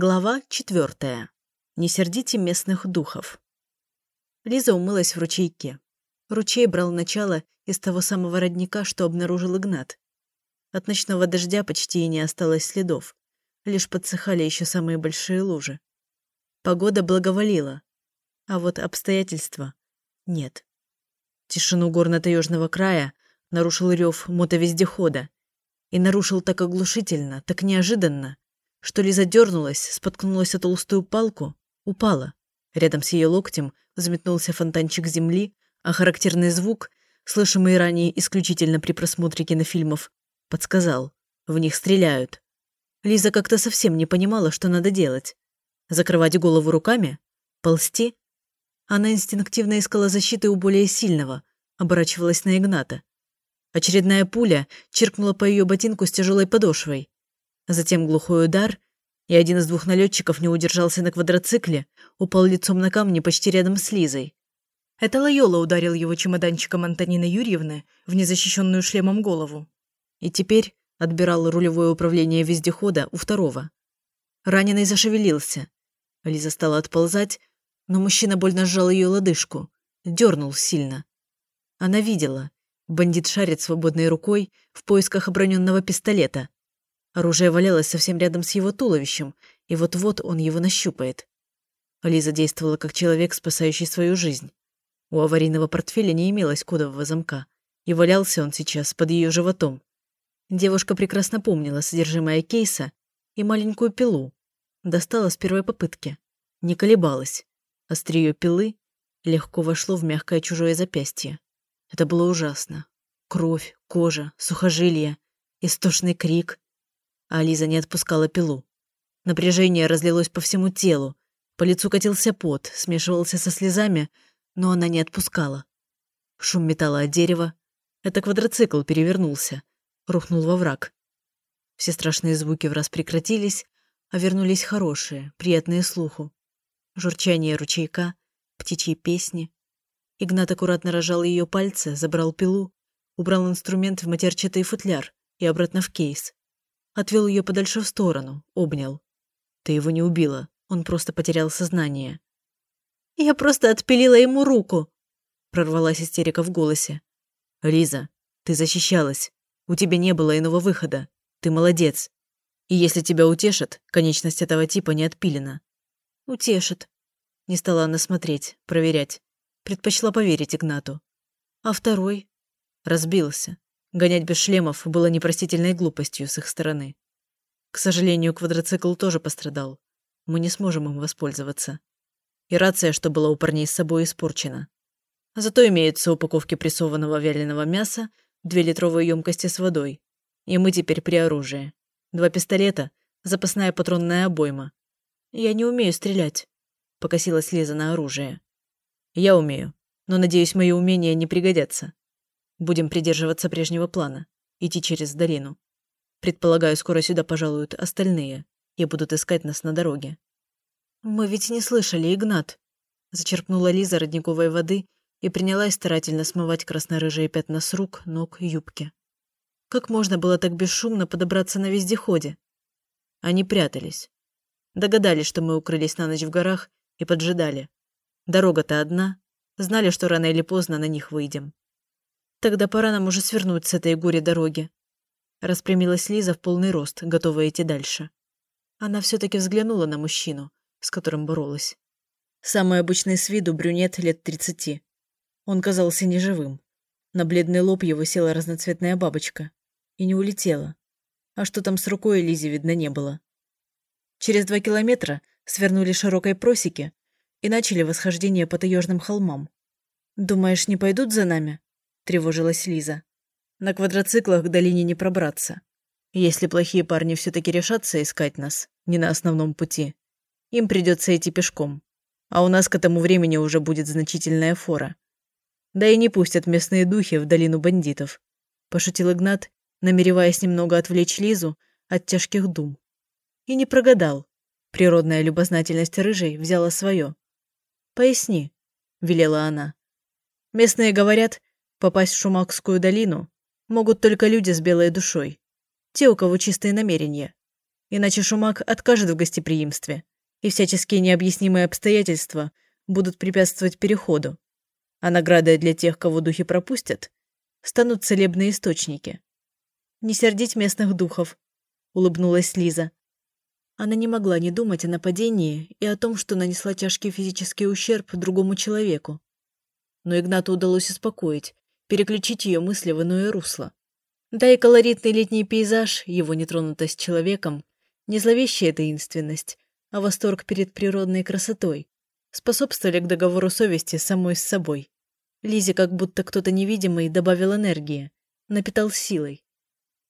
Глава четвертая. Не сердите местных духов. Лиза умылась в ручейке. Ручей брал начало из того самого родника, что обнаружил Игнат. От ночного дождя почти и не осталось следов. Лишь подсыхали еще самые большие лужи. Погода благоволила. А вот обстоятельства нет. Тишину горно-таежного края нарушил рев мотовездехода. И нарушил так оглушительно, так неожиданно, что Лиза дернулась, споткнулась о толстую палку, упала. Рядом с ее локтем взметнулся фонтанчик земли, а характерный звук, слышимый ранее исключительно при просмотре кинофильмов, подсказал. В них стреляют. Лиза как-то совсем не понимала, что надо делать. Закрывать голову руками? Ползти? Она инстинктивно искала защиты у более сильного, оборачивалась на Игната. Очередная пуля чиркнула по ее ботинку с тяжелой подошвой. Затем глухой удар, и один из двух налетчиков не удержался на квадроцикле, упал лицом на камни почти рядом с Лизой. Это Лайола ударил его чемоданчиком Антонины Юрьевны в незащищенную шлемом голову. И теперь отбирал рулевое управление вездехода у второго. Раненый зашевелился. Лиза стала отползать, но мужчина больно сжал ее лодыжку, дернул сильно. Она видела. Бандит шарит свободной рукой в поисках оброненного пистолета. Оружие валялось совсем рядом с его туловищем, и вот-вот он его нащупает. Лиза действовала как человек, спасающий свою жизнь. У аварийного портфеля не имелось кодового замка, и валялся он сейчас под ее животом. Девушка прекрасно помнила содержимое кейса и маленькую пилу. Достала с первой попытки. Не колебалась. Острие пилы легко вошло в мягкое чужое запястье. Это было ужасно. Кровь, кожа, сухожилия, истошный крик, а Лиза не отпускала пилу. Напряжение разлилось по всему телу. По лицу катился пот, смешивался со слезами, но она не отпускала. Шум металла от дерева. Это квадроцикл перевернулся. Рухнул во враг. Все страшные звуки в раз прекратились, а вернулись хорошие, приятные слуху. Журчание ручейка, птичьи песни. Игнат аккуратно рожал ее пальцы, забрал пилу, убрал инструмент в матерчатый футляр и обратно в кейс. Отвел ее подальше в сторону, обнял. Ты его не убила, он просто потерял сознание. Я просто отпилила ему руку, прорвалась истерика в голосе. Лиза, ты защищалась. У тебя не было иного выхода. Ты молодец. И если тебя утешат, конечность этого типа не отпилена. Утешит. Не стала она смотреть, проверять. Предпочла поверить Игнату. А второй? Разбился. Гонять без шлемов было непростительной глупостью с их стороны. К сожалению, квадроцикл тоже пострадал. Мы не сможем им воспользоваться. И рация, что была у парней с собой, испорчена. Зато имеются упаковки прессованного вяленого мяса, две литровые емкости с водой. И мы теперь при оружии. Два пистолета, запасная патронная обойма. Я не умею стрелять. Покосилась Лиза на оружие. Я умею, но, надеюсь, мои умения не пригодятся. Будем придерживаться прежнего плана. Идти через долину. Предполагаю, скоро сюда пожалуют остальные и будут искать нас на дороге. Мы ведь не слышали, Игнат. Зачерпнула Лиза родниковой воды и принялась старательно смывать красно-рыжие пятна с рук, ног, юбки. Как можно было так бесшумно подобраться на вездеходе? Они прятались. Догадались, что мы укрылись на ночь в горах и поджидали. Дорога-то одна. Знали, что рано или поздно на них выйдем. Тогда пора нам уже свернуть с этой горе-дороги. Распрямилась Лиза в полный рост, готовая идти дальше. Она все-таки взглянула на мужчину, с которым боролась. Самый обычный с виду брюнет лет тридцати. Он казался неживым. На бледный лоб его села разноцветная бабочка. И не улетела. А что там с рукой Лизе видно не было. Через два километра свернули широкой просеки и начали восхождение по таежным холмам. «Думаешь, не пойдут за нами?» Тревожилась Лиза. На квадроциклах к долине не пробраться. Если плохие парни все-таки решатся искать нас, не на основном пути, им придется идти пешком. А у нас к этому времени уже будет значительная фора. Да и не пустят местные духи в долину бандитов. Пошутил Игнат, намереваясь немного отвлечь Лизу от тяжких дум. И не прогадал. Природная любознательность рыжей взяла свое. «Поясни», — велела она. «Местные говорят, Попасть в Шумакскую долину могут только люди с белой душой. Те, у кого чистые намерения. Иначе Шумак откажет в гостеприимстве, и всяческие необъяснимые обстоятельства будут препятствовать переходу. А наградой для тех, кого духи пропустят, станут целебные источники. «Не сердить местных духов», — улыбнулась Лиза. Она не могла не думать о нападении и о том, что нанесла тяжкий физический ущерб другому человеку. Но Игнату удалось успокоить, переключить ее мысли в иное русло. Да и колоритный летний пейзаж, его нетронутость человеком, не зловещая таинственность, а восторг перед природной красотой, способствовали к договору совести самой с собой. Лизе как будто кто-то невидимый добавил энергии, напитал силой.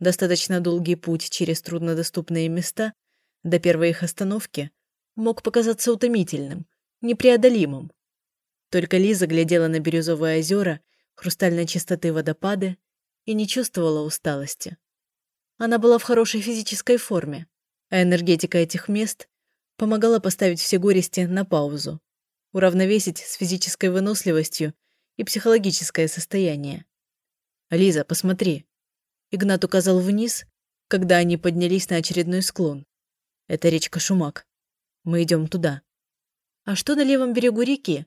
Достаточно долгий путь через труднодоступные места до первой их остановки мог показаться утомительным, непреодолимым. Только Лиза глядела на бирюзовые озера, хрустальной чистоты водопады и не чувствовала усталости. Она была в хорошей физической форме, а энергетика этих мест помогала поставить все горести на паузу, уравновесить с физической выносливостью и психологическое состояние. «Лиза, посмотри!» Игнат указал вниз, когда они поднялись на очередной склон. «Это речка Шумак. Мы идем туда». «А что на левом берегу реки?»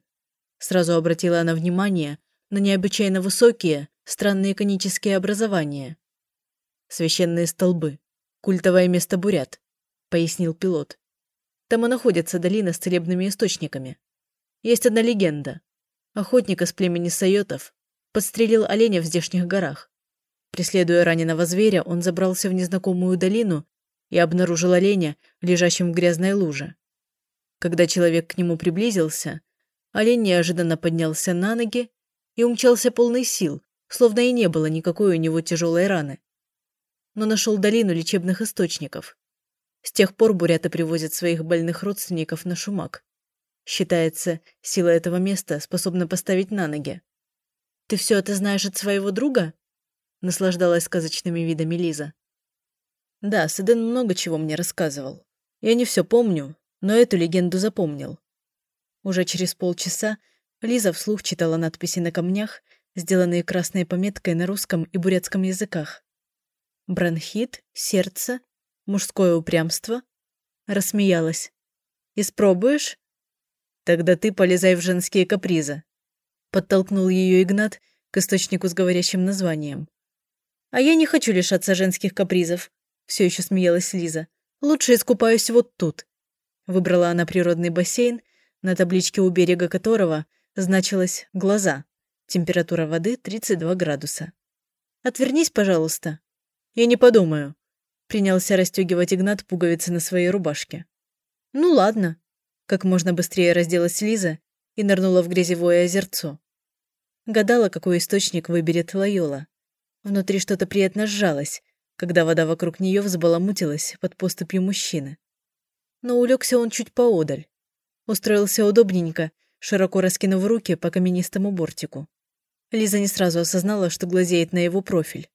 Сразу обратила она внимание на необычайно высокие, странные конические образования. «Священные столбы. Культовое место бурят», — пояснил пилот. «Там и находится долина с целебными источниками. Есть одна легенда. Охотник из племени Сайотов подстрелил оленя в здешних горах. Преследуя раненого зверя, он забрался в незнакомую долину и обнаружил оленя, лежащим в грязной луже. Когда человек к нему приблизился, олень неожиданно поднялся на ноги и умчался полный сил, словно и не было никакой у него тяжелой раны. Но нашел долину лечебных источников. С тех пор буряты привозят своих больных родственников на шумак. Считается, сила этого места способна поставить на ноги. «Ты все это знаешь от своего друга?» Наслаждалась сказочными видами Лиза. «Да, Сэден много чего мне рассказывал. Я не все помню, но эту легенду запомнил». Уже через полчаса Лиза вслух читала надписи на камнях, сделанные красной пометкой на русском и бурятском языках. Бронхит, сердце, мужское упрямство. Рассмеялась. «Испробуешь?» Тогда ты полезай в женские капризы. Подтолкнул ее Игнат к источнику с говорящим названием. А я не хочу лишаться женских капризов. Все еще смеялась Лиза. Лучше искупаюсь вот тут. Выбрала она природный бассейн, на табличке у берега которого значилось «Глаза». Температура воды 32 градуса. «Отвернись, пожалуйста». «Я не подумаю», — принялся расстегивать Игнат пуговицы на своей рубашке. «Ну ладно», как можно быстрее разделась Лиза и нырнула в грязевое озерцо. Гадала, какой источник выберет Лайола. Внутри что-то приятно сжалось, когда вода вокруг нее взбаламутилась под поступью мужчины. Но улегся он чуть поодаль. Устроился удобненько, широко раскинув руки по каменистому бортику. Лиза не сразу осознала, что глазеет на его профиль.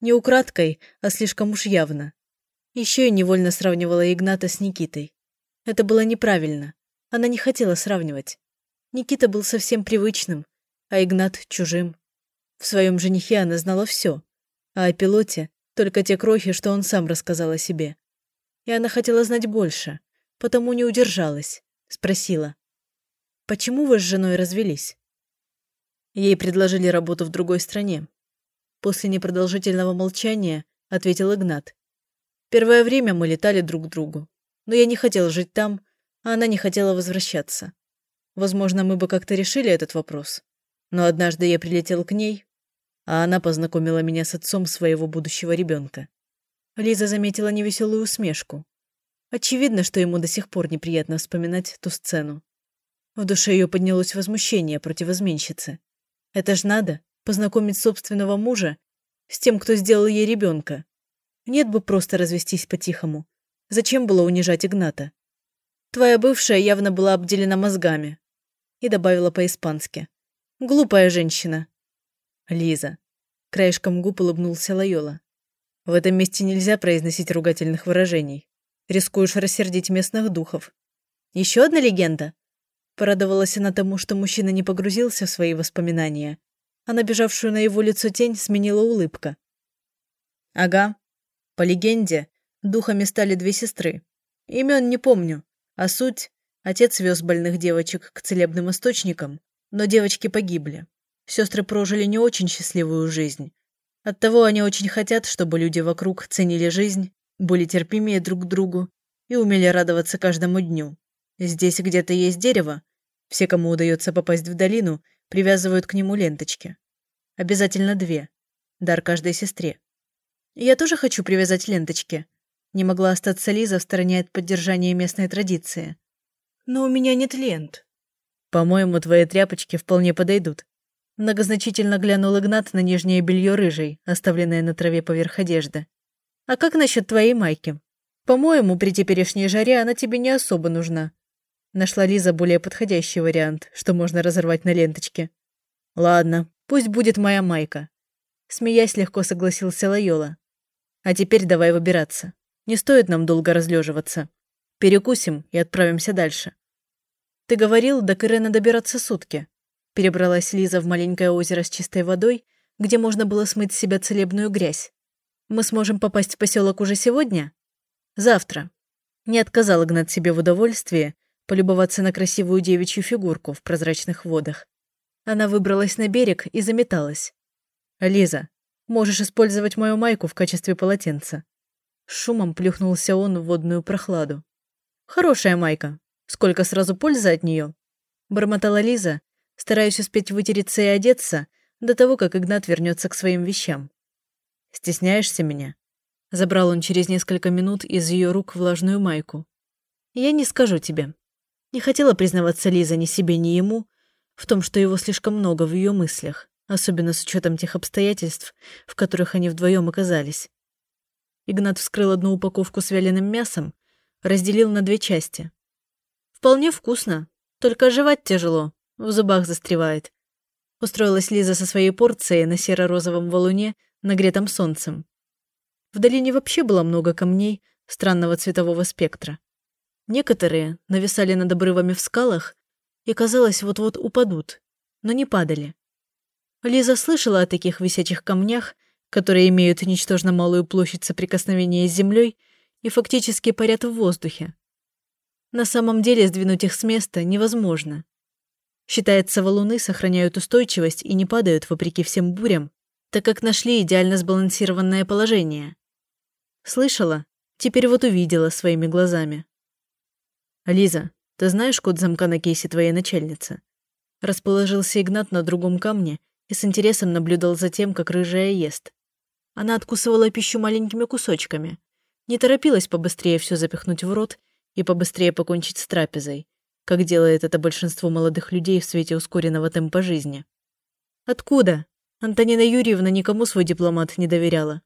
Не украдкой, а слишком уж явно. Еще и невольно сравнивала Игната с Никитой. Это было неправильно. Она не хотела сравнивать. Никита был совсем привычным, а Игнат – чужим. В своем женихе она знала все, а о пилоте – только те крохи, что он сам рассказал о себе. И она хотела знать больше, потому не удержалась, спросила. «Почему вы с женой развелись?» Ей предложили работу в другой стране. После непродолжительного молчания ответил Игнат. Первое время мы летали друг к другу но я не хотел жить там, а она не хотела возвращаться. Возможно, мы бы как-то решили этот вопрос. Но однажды я прилетел к ней, а она познакомила меня с отцом своего будущего ребенка. Лиза заметила невеселую усмешку. Очевидно, что ему до сих пор неприятно вспоминать ту сцену. В душе ее поднялось возмущение против изменщицы. Это ж надо, познакомить собственного мужа с тем, кто сделал ей ребенка. Нет бы просто развестись по-тихому, Зачем было унижать Игната? Твоя бывшая явно была обделена мозгами. И добавила по-испански. Глупая женщина. Лиза. Краешком губ улыбнулся Лайола. В этом месте нельзя произносить ругательных выражений. Рискуешь рассердить местных духов. Еще одна легенда? Порадовалась она тому, что мужчина не погрузился в свои воспоминания, а набежавшую на его лицо тень сменила улыбка. Ага. По легенде, Духами стали две сестры. Имен не помню, а суть – отец вез больных девочек к целебным источникам, но девочки погибли. Сестры прожили не очень счастливую жизнь. Оттого они очень хотят, чтобы люди вокруг ценили жизнь, были терпимее друг к другу и умели радоваться каждому дню. Здесь где-то есть дерево. Все, кому удается попасть в долину, привязывают к нему ленточки. Обязательно две. Дар каждой сестре. Я тоже хочу привязать ленточки. Не могла остаться Лиза в стороне от поддержания местной традиции. Но у меня нет лент. По-моему, твои тряпочки вполне подойдут. Многозначительно глянул Игнат на нижнее белье рыжей, оставленное на траве поверх одежды. «А как насчет твоей майки? По-моему, при теперешней жаре она тебе не особо нужна». Нашла Лиза более подходящий вариант, что можно разорвать на ленточке. «Ладно, пусть будет моя майка». Смеясь, легко согласился Лайола. «А теперь давай выбираться. Не стоит нам долго разлеживаться. Перекусим и отправимся дальше». «Ты говорил, до Кырена добираться сутки», Перебралась Лиза в маленькое озеро с чистой водой, где можно было смыть с себя целебную грязь. Мы сможем попасть в поселок уже сегодня? Завтра. Не отказал Игнат себе в удовольствии полюбоваться на красивую девичью фигурку в прозрачных водах. Она выбралась на берег и заметалась. «Лиза, можешь использовать мою майку в качестве полотенца». Шумом плюхнулся он в водную прохладу. «Хорошая майка. Сколько сразу пользы от нее?» Бормотала Лиза, Стараюсь успеть вытереться и одеться до того, как Игнат вернется к своим вещам. «Стесняешься меня?» Забрал он через несколько минут из ее рук влажную майку. «Я не скажу тебе». Не хотела признаваться Лиза ни себе, ни ему в том, что его слишком много в ее мыслях, особенно с учетом тех обстоятельств, в которых они вдвоем оказались. Игнат вскрыл одну упаковку с вяленым мясом, разделил на две части. «Вполне вкусно, только жевать тяжело», в зубах застревает. Устроилась Лиза со своей порцией на серо-розовом валуне, нагретом солнцем. В долине вообще было много камней странного цветового спектра. Некоторые нависали над обрывами в скалах и, казалось, вот-вот упадут, но не падали. Лиза слышала о таких висячих камнях, которые имеют ничтожно малую площадь соприкосновения с землей и фактически парят в воздухе. На самом деле сдвинуть их с места невозможно. Считается, валуны сохраняют устойчивость и не падают вопреки всем бурям, так как нашли идеально сбалансированное положение. Слышала? Теперь вот увидела своими глазами. «Лиза, ты знаешь код замка на кейсе твоей начальницы?» Расположился Игнат на другом камне и с интересом наблюдал за тем, как рыжая ест. Она откусывала пищу маленькими кусочками, не торопилась побыстрее все запихнуть в рот и побыстрее покончить с трапезой, как делает это большинство молодых людей в свете ускоренного темпа жизни. Откуда? Антонина Юрьевна никому свой дипломат не доверяла.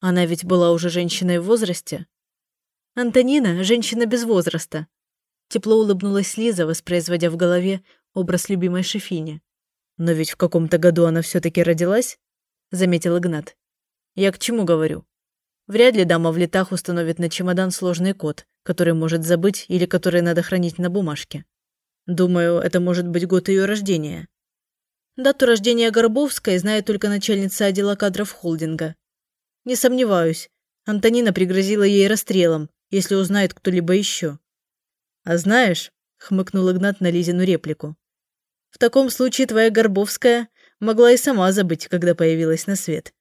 Она ведь была уже женщиной в возрасте. Антонина – женщина без возраста. Тепло улыбнулась Лиза, воспроизводя в голове образ любимой шефини. Но ведь в каком-то году она все таки родилась, заметил Игнат. Я к чему говорю? Вряд ли дама в летах установит на чемодан сложный код, который может забыть или который надо хранить на бумажке. Думаю, это может быть год ее рождения. Дату рождения Горбовской знает только начальница отдела кадров холдинга. Не сомневаюсь, Антонина пригрозила ей расстрелом, если узнает кто-либо еще. А знаешь, хмыкнул Игнат на Лизину реплику. В таком случае твоя Горбовская могла и сама забыть, когда появилась на свет.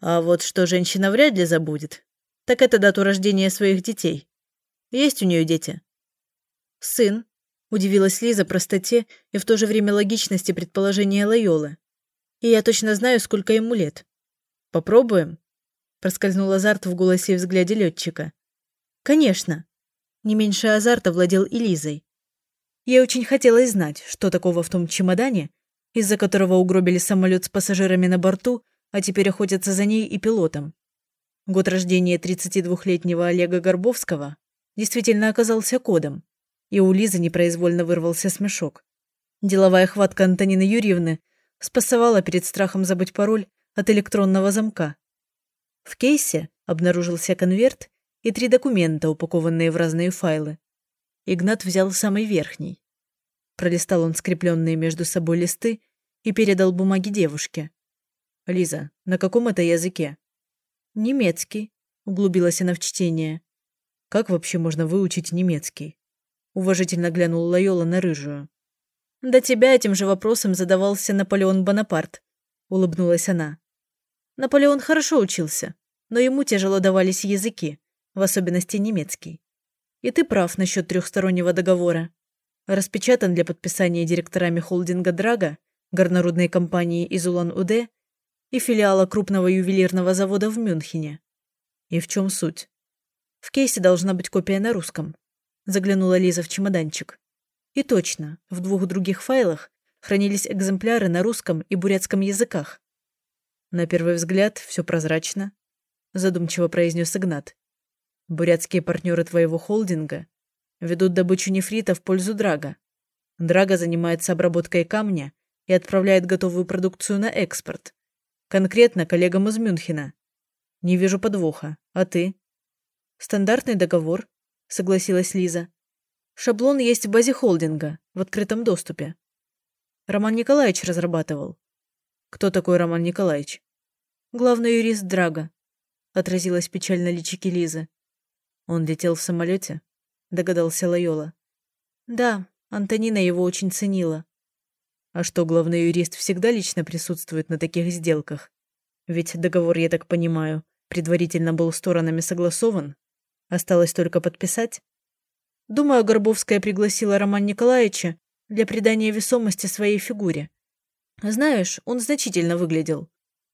А вот что женщина вряд ли забудет, так это дату рождения своих детей. Есть у нее дети? Сын. Удивилась Лиза простоте и в то же время логичности предположения Лайолы. И я точно знаю, сколько ему лет. Попробуем? Проскользнул азарт в голосе и взгляде летчика. Конечно. Не меньше азарта владел и Лизой. Ей очень хотелось знать, что такого в том чемодане, из-за которого угробили самолет с пассажирами на борту, а теперь охотятся за ней и пилотом. Год рождения 32-летнего Олега Горбовского действительно оказался кодом, и у Лизы непроизвольно вырвался смешок. Деловая хватка Антонины Юрьевны спасовала перед страхом забыть пароль от электронного замка. В кейсе обнаружился конверт и три документа, упакованные в разные файлы. Игнат взял самый верхний. Пролистал он скрепленные между собой листы и передал бумаги девушке. «Лиза, на каком это языке?» «Немецкий», — Углубилась она в чтение. «Как вообще можно выучить немецкий?» Уважительно глянул Лайола на рыжую. «До тебя этим же вопросом задавался Наполеон Бонапарт», – улыбнулась она. «Наполеон хорошо учился, но ему тяжело давались языки, в особенности немецкий. И ты прав насчет трехстороннего договора. Распечатан для подписания директорами холдинга «Драга», горнорудной компании из Улан-Удэ и филиала крупного ювелирного завода в Мюнхене. И в чем суть? В кейсе должна быть копия на русском. Заглянула Лиза в чемоданчик. И точно, в двух других файлах хранились экземпляры на русском и бурятском языках. На первый взгляд все прозрачно, задумчиво произнес Игнат. Бурятские партнеры твоего холдинга ведут добычу нефрита в пользу Драга. Драга занимается обработкой камня и отправляет готовую продукцию на экспорт. Конкретно коллегам из Мюнхена. Не вижу подвоха. А ты? Стандартный договор, согласилась Лиза. Шаблон есть в базе холдинга, в открытом доступе. Роман Николаевич разрабатывал. Кто такой Роман Николаевич? Главный юрист Драга. Отразилась печально личики Лизы. Он летел в самолете? Догадался Лайола. Да, Антонина его очень ценила. А что, главный юрист всегда лично присутствует на таких сделках? Ведь договор, я так понимаю, предварительно был сторонами согласован. Осталось только подписать. Думаю, Горбовская пригласила Роман Николаевича для придания весомости своей фигуре. Знаешь, он значительно выглядел.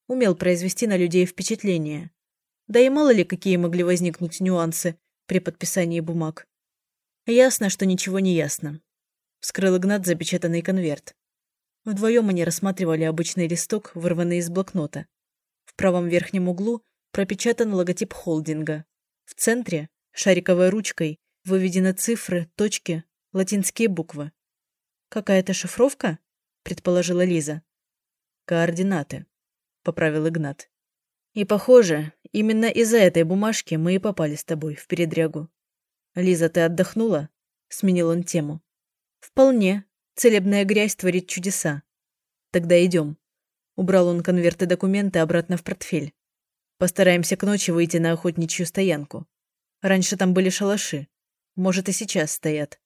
Умел произвести на людей впечатление. Да и мало ли, какие могли возникнуть нюансы при подписании бумаг. Ясно, что ничего не ясно. Вскрыл Игнат запечатанный конверт. Вдвоем они рассматривали обычный листок, вырванный из блокнота. В правом верхнем углу пропечатан логотип холдинга. В центре, шариковой ручкой, Выведены цифры, точки, латинские буквы. «Какая-то шифровка?» – предположила Лиза. «Координаты», – поправил Игнат. «И, похоже, именно из-за этой бумажки мы и попали с тобой в передрягу. Лиза, ты отдохнула?» – сменил он тему. «Вполне. Целебная грязь творит чудеса. Тогда идем». Убрал он конверты документы обратно в портфель. «Постараемся к ночи выйти на охотничью стоянку. Раньше там были шалаши. Может, и сейчас стоят.